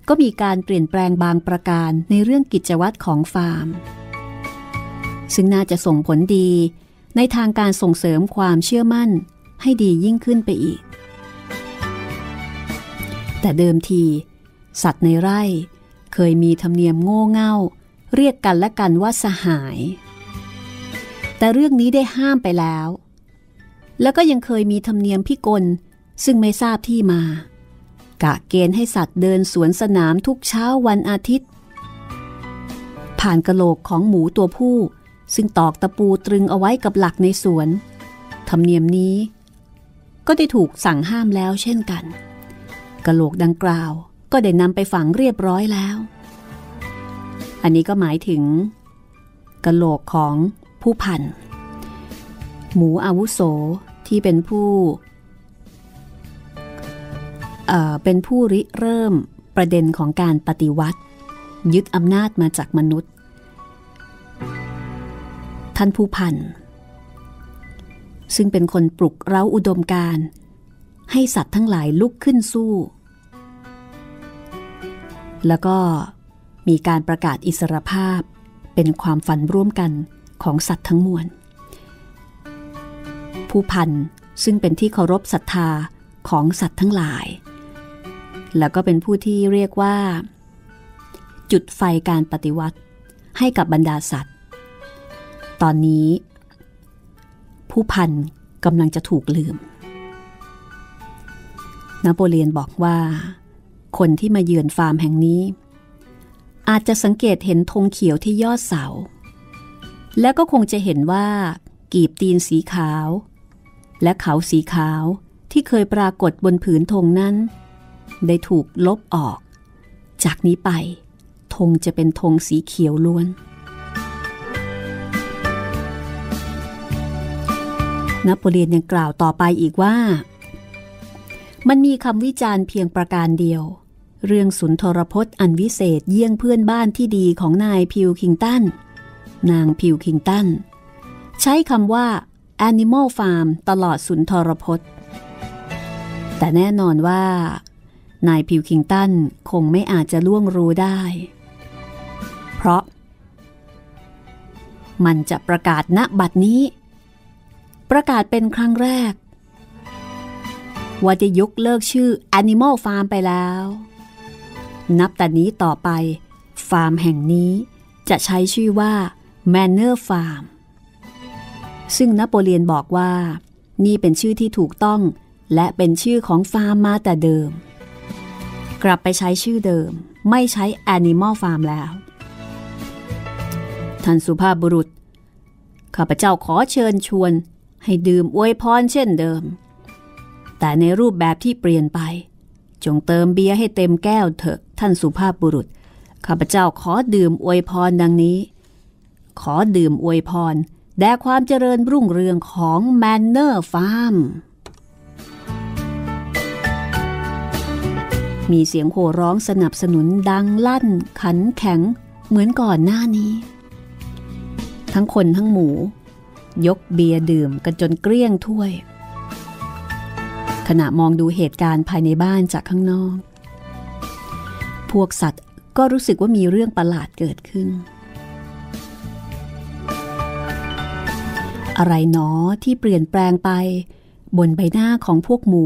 ก็มีการเปลี่ยนแปลงบางประการในเรื่องกิจวัตรของฟาร์ม ซึ่งน่าจะส่งผลดีในทางการส่งเสริมความเชื่อมั่นให้ดียิ่งขึ้นไปอีก แต่เดิมที สัตว์ในไร่เคยมีธรรมเนียมโง่เง่า เรียกกันและกันว่าสหาย แต่เรื่องนี้ได้ห้ามไปแล้ว แล้วก็ยังเคยมีธรรมเนียมพิกลซึ่งไม่ทราบที่มา กะเกณฑ์ให้สัตว์เดินสวนสนามทุกเช้าวันอาทิตย์ ผ่านกระโหลกของหมูตัวผู้ ซึ่งตอกตะปูตรึงเอาไว้กับหลักในสวน ธรรมเนียมนี้ ก็ได้ถูกสั่งห้ามแล้วเช่นกัน กระโหลกดังกล่าวก็ได้นำไปฝังเรียบร้อยแล้ว อันนี้ก็หมายถึง กระโหลกของผู้พัน หมูอาวุโสที่เป็นผู้ เป็นผู้ริเริ่มประเด็นของการปฏิวัติ ยึดอำนาจมาจากมนุษย์ ท่านผู้พัน ซึ่งเป็นคนปลุกเร้าอุดมการให้สัตว์ทั้งหลายลุกขึ้นสู้ แล้วก็มีการประกาศอิสรภาพเป็นความฝันร่วมกันของสัตว์ทั้งมวล ผู้พันซึ่งเป็นที่เคารพศรัทธาของสัตว์ทั้งหลาย แล้วก็เป็นผู้ที่เรียกว่า จุดไฟการปฏิวัติให้กับบรรดาสัตว์ ตอนนี้ ผู้พันกำลังจะถูกลืม นโปเลียนบอกว่า คนที่มาเยือนฟาร์มแห่งนี้ อาจจะสังเกตเห็นธงเขียวที่ยอดเสา และก็คงจะเห็นว่า กีบตีนสีขาว และเขาสีขาวที่เคยปรากฏบนผืนธงนั้น ได้ถูกลบออก จากนี้ไปธงจะเป็นธงสีเขียวล้วน นโปเลียนยังกล่าวต่อไปอีกว่า มันมีคำวิจารณ์เพียงประการเดียว เรื่องสุนทรพจน์อันวิเศษเยี่ยงเพื่อนบ้านที่ดีของนายพิวคิงตัน นางพิวคิงตัน ใช้คำว่า Animal Farm ตลอดสุนทรพจน์ แต่แน่นอนว่า นายพิวคิงตันคงไม่อาจจะล่วงรู้ได้ เพราะ มันจะประกาศณบัดนี้ ประกาศเป็นครั้งแรก ว่าจะยกเลิกชื่อ Animal Farm ไปแล้ว นับแต่นี้ต่อไป ฟาร์มแห่งนี้จะใช้ชื่อว่า Manor Farm ซึ่งนโปเลียนบอกว่า นี่เป็นชื่อที่ถูกต้องและเป็นชื่อของฟาร์มมาแต่เดิม กลับไปใช้ชื่อเดิม ไม่ใช้ Animal Farm แล้ว ท่านสุภาพบุรุษ ข้าพเจ้าขอเชิญชวน ให้ดื่มอวยพรเช่นเดิม แต่ในรูปแบบที่เปลี่ยนไป จงเติมเบียร์ให้เต็มแก้วเถอะท่านสุภาพบุรุษ ข้าพเจ้าขอดื่มอวยพรดังนี้ ขอดื่มอวยพรแด่ความเจริญรุ่งเรืองของแมนเนอร์ฟาร์ม มีเสียงโห่ร้องสนับสนุนดังลั่น ขันแข็งเหมือนก่อนหน้านี้ ทั้งคนทั้งหมู ยกเบียร์ดื่มกันจนเกลี้ยงถ้วย ขณะมองดูเหตุการณ์ภายในบ้านจากข้างนอก พวกสัตว์ก็รู้สึกว่ามีเรื่องประหลาดเกิดขึ้น อะไรหนอที่เปลี่ยนแปลงไป บนใบหน้าของพวกหมู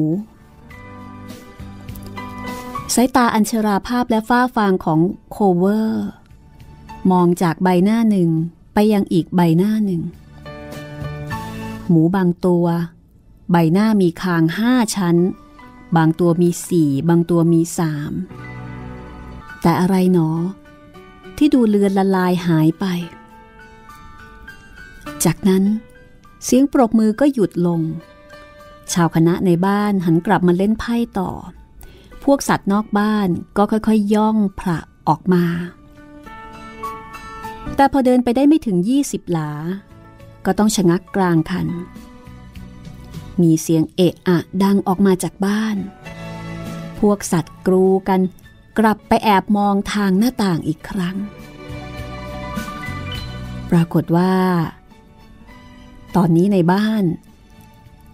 สายตาอัญชราภาพและฝ้าฟางของโคเวอร์ มองจากใบหน้าหนึ่งไปยังอีกใบหน้าหนึ่ง หมูบางตัว ใบหน้ามีคางห้าชั้น บางตัวมีสี่บางตัวมีสามแต่อะไรหนอ ที่ดูเลือนละลายหายไป จากนั้น เสียงปรบมือก็หยุดลง ชาวคณะในบ้านหันกลับมาเล่นไพ่ต่อ พวกสัตว์นอกบ้านก็ค่อยๆย่องผละออกมา แต่พอเดินไปได้ไม่ถึง 20 หลา ก็ต้องชะงักกลางคัน มีเสียงเอะอะดังออกมาจากบ้าน พวกสัตว์กรูกันกลับไปแอบมองทางหน้าต่างอีกครั้ง ปรากฏว่า ตอนนี้ในบ้าน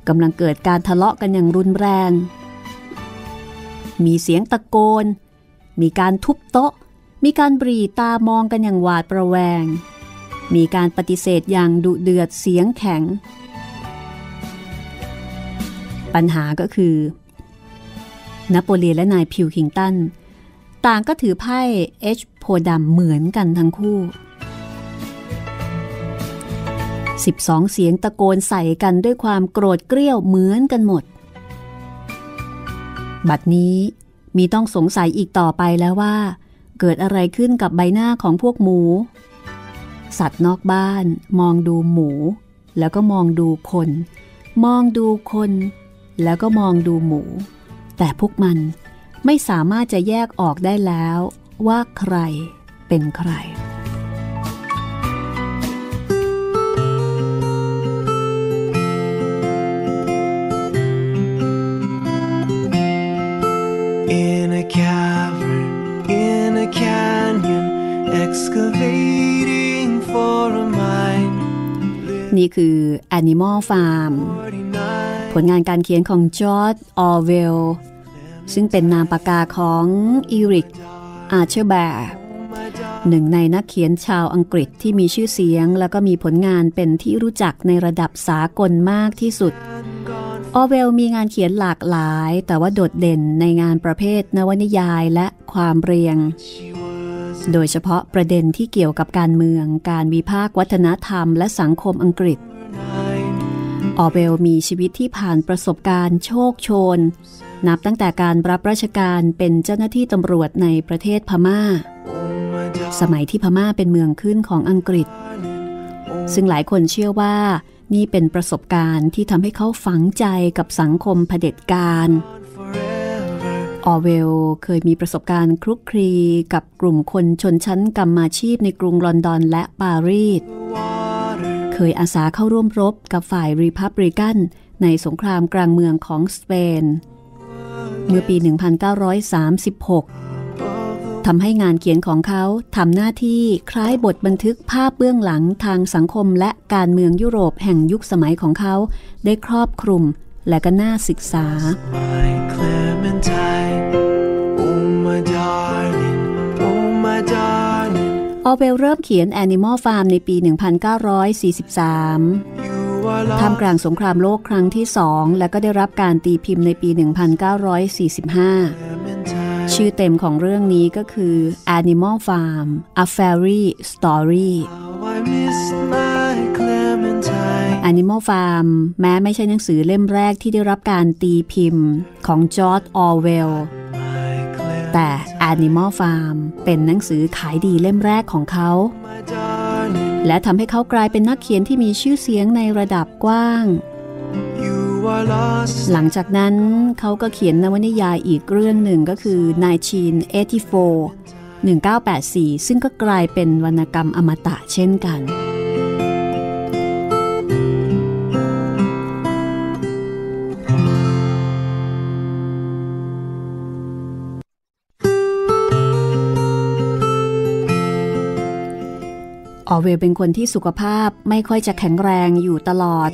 กำลังเกิดการทะเลาะกันอย่างรุนแรง มีเสียงตะโกน มีการทุบโต๊ะ มีการบรีตามองกันอย่างหวาดประแวง มีการปฏิเสธอย่างดุเดือดเสียงแข็ง ปัญหาก็คือนโปเลียนและนายพิวคิงตัน ต่างก็ถือไพ่เอชโพดำเหมือนกันทั้งคู่ 12 เสียงตะโกนใส่กันด้วยความโกรธเกรี้ยวเหมือนกันหมด บัดนี้มีต้องสงสัยอีกต่อไปแล้วว่า เกิดอะไรขึ้นกับใบหน้าของพวกหมู สัตว์นอกบ้านมองดูหมู แล้วก็มองดูคน มองดูคน แล้วก็มองดูหมู แต่พวกมันไม่สามารถจะแยกออกได้แล้วว่าใครเป็นใคร นี่คือ Animal Farm 49ผลงานการเขียนของจอร์จออเวลซึ่งเป็นนามปากกาของอีริกอาร์เธอร์แบลร์หนึ่งในนักเขียนชาวอังกฤษที่มีชื่อเสียง แล้วก็มีผลงานเป็นที่รู้จักในระดับสากลมากที่สุด ออร์เวลมีงานเขียนหลากหลาย แต่ว่าโดดเด่นในงานประเภทนวนิยายและความเรียง She was โดยเฉพาะประเด็นที่เกี่ยวกับการเมือง การวิพากษ์วัฒนธรรม และสังคมอังกฤษ ออเวลมีชีวิตที่ผ่านประสบการณ์โชคโชน นับตั้งแต่การรับราชการเป็นเจ้าหน้าที่ตำรวจในประเทศพม่า สมัยที่พม่าเป็นเมืองขึ้นของอังกฤษ ซึ่งหลายคนเชื่อว่านี่เป็นประสบการณ์ที่ทำให้เขาฝังใจกับสังคมเผด็จการ ออเวลเคยมีประสบการณ์คลุกคลีกับกลุ่มคนชนชั้นกรรมาชีพในกรุงลอนดอนและปารีส เคยอาสาเข้าร่วมรบกับฝ่ายรีพับริกันในสงครามกลางเมืองของสเปน เมื่อปี 1936 ทำให้งานเขียนของเขาทำหน้าที่คล้ายบทบันทึกภาพเบื้องหลังทางสังคมและการเมืองยุโรปแห่งยุคสมัยของเขาได้ครอบคลุมและก็น่าศึกษา ออเวลเริ่มเขียน Animal Farm ในปี 1943 ท่ามกลางสงครามโลกครั้งที่สอง และก็ได้รับการตีพิมพ์ในปี 1945 ชื่อเต็มของเรื่องนี้ก็คือ Animal Farm A Fairy Story Animal Farm แม้ไม่ใช่หนังสือเล่มแรกที่ได้รับการตีพิมพ์ของจอร์จออเวล แต่ Animal Farm เป็นหนังสือขายดีเล่มแรกของเขา และทำให้เขากลายเป็นนักเขียนที่มีชื่อเสียงในระดับกว้าง หลังจากนั้นเขาก็เขียนนวนิยายอีกเรื่องหนึ่งก็คือ1984 1984 ซึ่งก็กลายเป็นวรรณกรรมอมตะเช่นกัน ออเวลเป็นคนที่สุขภาพไม่ค่อยจะแข็งแรงอยู่ตลอด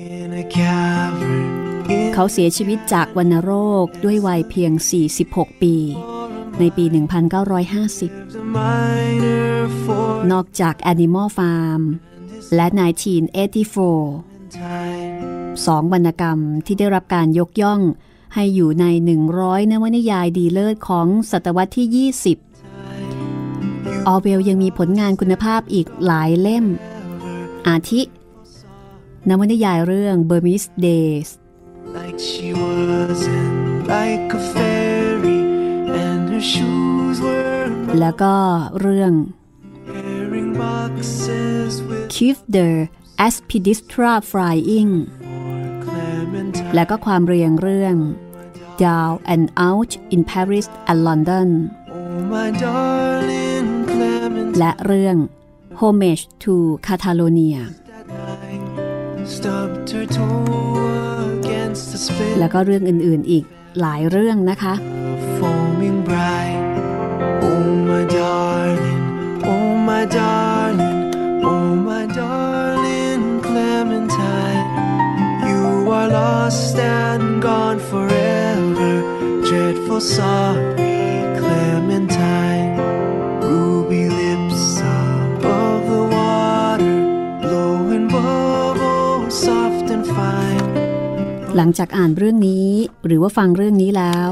เขาเสียชีวิตจากวัณโรคด้วยวัยเพียง 46 ปี ในปี 1950 นอกจาก Animal Farm และ 1984 สองวรรณกรรมที่ได้รับการยกย่องให้อยู่ใน 100 นวนิยายดีเลิศของศตวรรษที่ 20 ออเวลยังมีผลงานคุณภาพอีกหลายเล่ม อาทิ นวนิยายเรื่อง Burmese Days Like she was in like a fairy, and her shoes were แล้วก็เรื่อง herring boxes with Keep the Aspidistra Flying Clementine. และก็ความเรียงเรื่อง Down and Out in Paris and London Oh, my darling Clementine. และเรื่อง Homage to Catalonia แล้วก็เรื่องอื่นๆอีกหลายเรื่องนะคะ foaming bright. Oh, my darling, oh, my darling, oh, my darling Clementine. You are lost and gone forever. Dreadful sorry, ลังจากอ่านเรื่องนี้ หรือว่าฟังเรื่องนี้แล้ว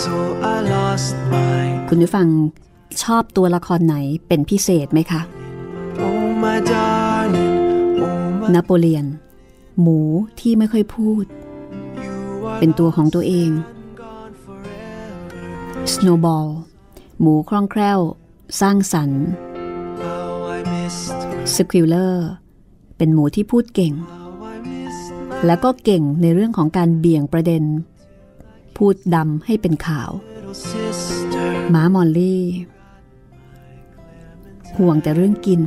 So I lost my คุณผู้ฟังชอบตัวละครไหนเป็นพิเศษไหมคะ Oh my darling, oh my นโปเลียน หมูที่ไม่ค่อยพูด you are เป็นตัวของตัวเอง gone forever. Snowball หมูคล่องแคล่ว สร้างสรรค์ How I missed, Squealer เป็นหมูที่พูดเก่ง และก็เก่งในเรื่องของการเบี่ยงประเด็น พูดดำให้เป็นขาว little sister. ม้ามอลลี่ ห่วงแต่เรื่องกิน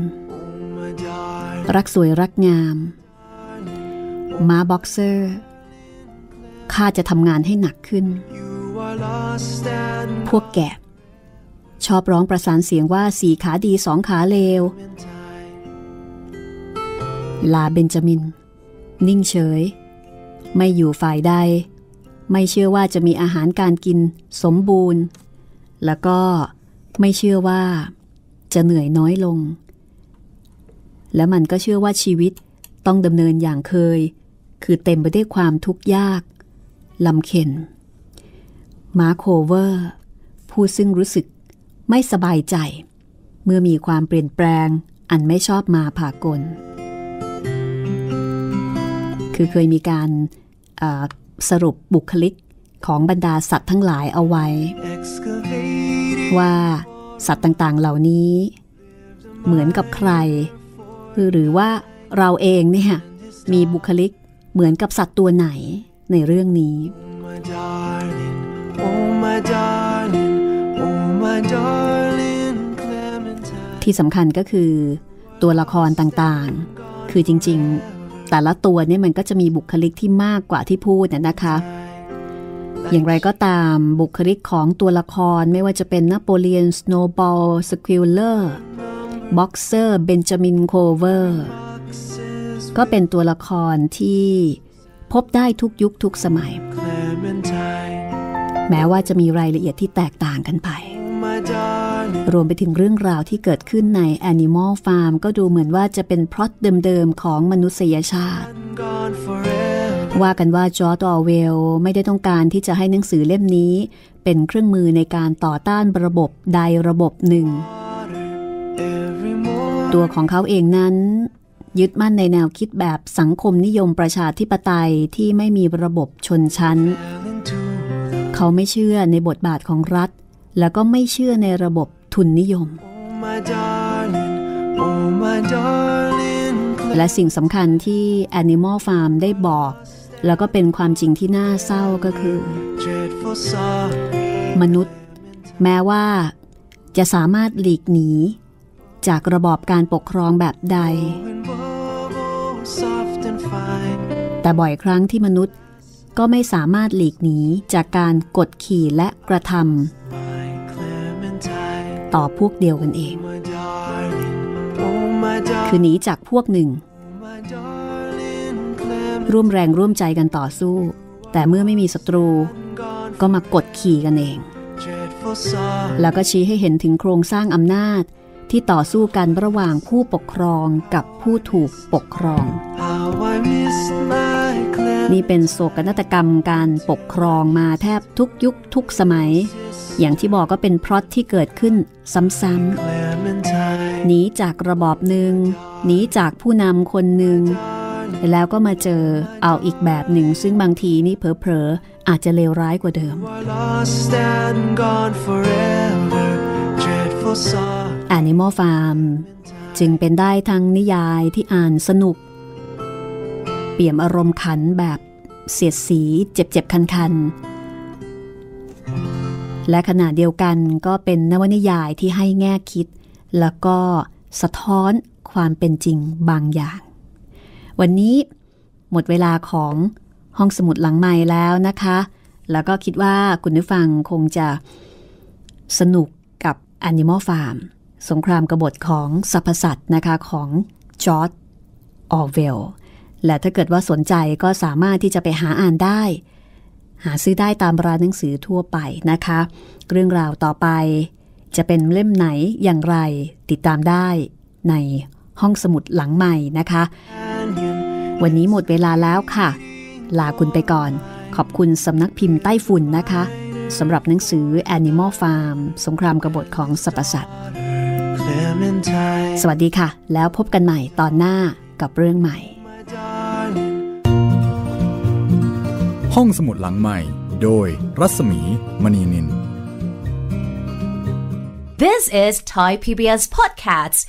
รักสวยรักงามม้าบ็อกเซอร์ข้าจะทำงานให้หนักขึ้น พวกแกะ ชอบร้องประสานเสียงว่าสี่ขาดีสองขาเลว ลาเบนจามิน นิ่งเฉย ไม่อยู่ฝ่ายใด ไม่เชื่อว่าจะมีอาหารการกินสมบูรณ์ แล้วก็ไม่เชื่อว่าจะเหนื่อยน้อยลง และมันก็เชื่อว่าชีวิตต้องดำเนินอย่างเคย คือเต็มไปด้วยความทุกข์ยากลำเค็ญ ม้าโคลเวอร์ ผู้ซึ่งรู้สึกไม่สบายใจ เมื่อมีความเปลี่ยนแปลงอันไม่ชอบมาพากล คือเคยมีการเอ่อสรุปบุคลิกของบรรดาสัตว์ทั้งหลายเอาไว้ excavating ว่าสัตว์ต่างๆเหล่านี้ เหมือนกับใครคือหรือว่าเราเองเนี่ยมีบุคลิกเหมือนกับสัตว์ตัวไหนในเรื่องนี้ my darling, oh my darling, oh my darling Clementine. ที่สำคัญก็คือตัวละครต่างๆ คือจริงๆ แต่ละตัวเนี่ยมันก็จะมีบุคลิกที่มากกว่าที่พูดน่ะนะคะ อย่างไรก็ตามบุคลิกของตัวละครไม่ว่าจะเป็นนโปเลียนสโนว์บอลสควีลเลอร์บ็อกเซอร์เบนจามินโคลเวอร์ก็เป็นตัวละครที่พบได้ทุกยุคทุกสมัย Clementine, แม้ว่าจะมีรายละเอียดที่แตกต่างกันไป oh my darling, รวมไปถึงเรื่องราวที่เกิดขึ้นใน Animal Farm ก็ดูเหมือนว่าจะเป็นพล็อตเดิมๆ ของมนุษยชาติ gone forever. ว่ากันว่าจอร์ดออเวลไม่ได้ต้องการที่จะให้หนังสือเล่มนี้ เป็นเครื่องมือในการต่อต้านระบบใดระบบหนึ่ง Every morning, ตัวของเขาเองนั้น ยึดมั่นในแนวคิดแบบสังคมนิยมประชาธิปไตยที่ไม่มีระบบชนชั้น into เขาไม่เชื่อในบทบาทของรัฐ แล้วก็ไม่เชื่อในระบบทุนนิยม oh และสิ่งสำคัญที่ Animal Farm ได้บอก แล้วก็เป็นความจริงที่น่าเศร้าก็คือ มนุษย์ แม้ว่า จะสามารถหลีกหนี จากระบอบการปกครองแบบใด แต่บ่อยครั้งที่มนุษย์ก็ไม่สามารถหลีกหนีจากการกดขี่และกระทำ ต่อพวกเดียวกันเอง คือหนีจากพวกหนึ่ง ร่วมแรงร่วมใจกันต่อสู้ แต่เมื่อไม่มีศัตรู ก็มากดขี่กันเอง แล้วก็ชี้ให้เห็นถึงโครงสร้างอำนาจ ที่ต่อสู้กันระหว่างผู้ปกครองกับผู้ถูกปกครอง How I missed my Clementine. นี่เป็นโศกนาฏกรรมการปกครองมาแทบทุกยุคทุกสมัย อย่างที่บอกก็เป็นพล็อตที่เกิดขึ้นซ้ำ Clementine, ๆหนีจากระบอบหนึ่งหนีจากผู้นำคนหนึ่งแล้วก็มาเจอเอาอีกแบบหนึ่ง ซึ่งบางทีนี่เผลอๆ อาจจะเลวร้ายกว่าเดิม are lost and gone forever. Dreadful sorry. Animal Farm จึงเป็นได้ทั้งนิยายที่อ่านสนุก เปี่ยมอารมณ์ขันแบบเสียดสีเจ็บๆ คันๆ และขณะเดียวกันก็เป็นนวนิยายที่ให้แง่คิด แล้วก็สะท้อนความเป็นจริงบางอย่าง วันนี้หมดเวลาของห้องสมุดหลังใหม่แล้วนะคะ แล้วก็คิดว่าคุณผู้ฟังคงจะสนุกกับ Animal Farm สงครามกบฏของสรรพสัตว์นะคะของจอร์ดออเวลและถ้าเกิดว่าสนใจก็สามารถที่จะไปหาอ่านได้ หาซื้อได้ตามร้านหนังสือทั่วไปนะคะ เรื่องราวต่อไป จะเป็นเล่มไหนอย่างไรติดตามได้ในห้องสมุดหลังใหม่นะคะ วันนี้หมดเวลาแล้วค่ะ ลาคุณไปก่อน ขอบคุณสำนักพิมพ์ใต้ฝุ่นนะคะสำหรับหนังสือ Animal Farm สงครามกบฏของสรรพสัตว์ สวัสดีค่ะ แล้วพบกันใหม่ตอนหน้ากับเรื่องใหม่ my darling. ห้องสมุดหลังใหม่ โดยรัศมีมณีนิน This is Thai PBS Podcasts.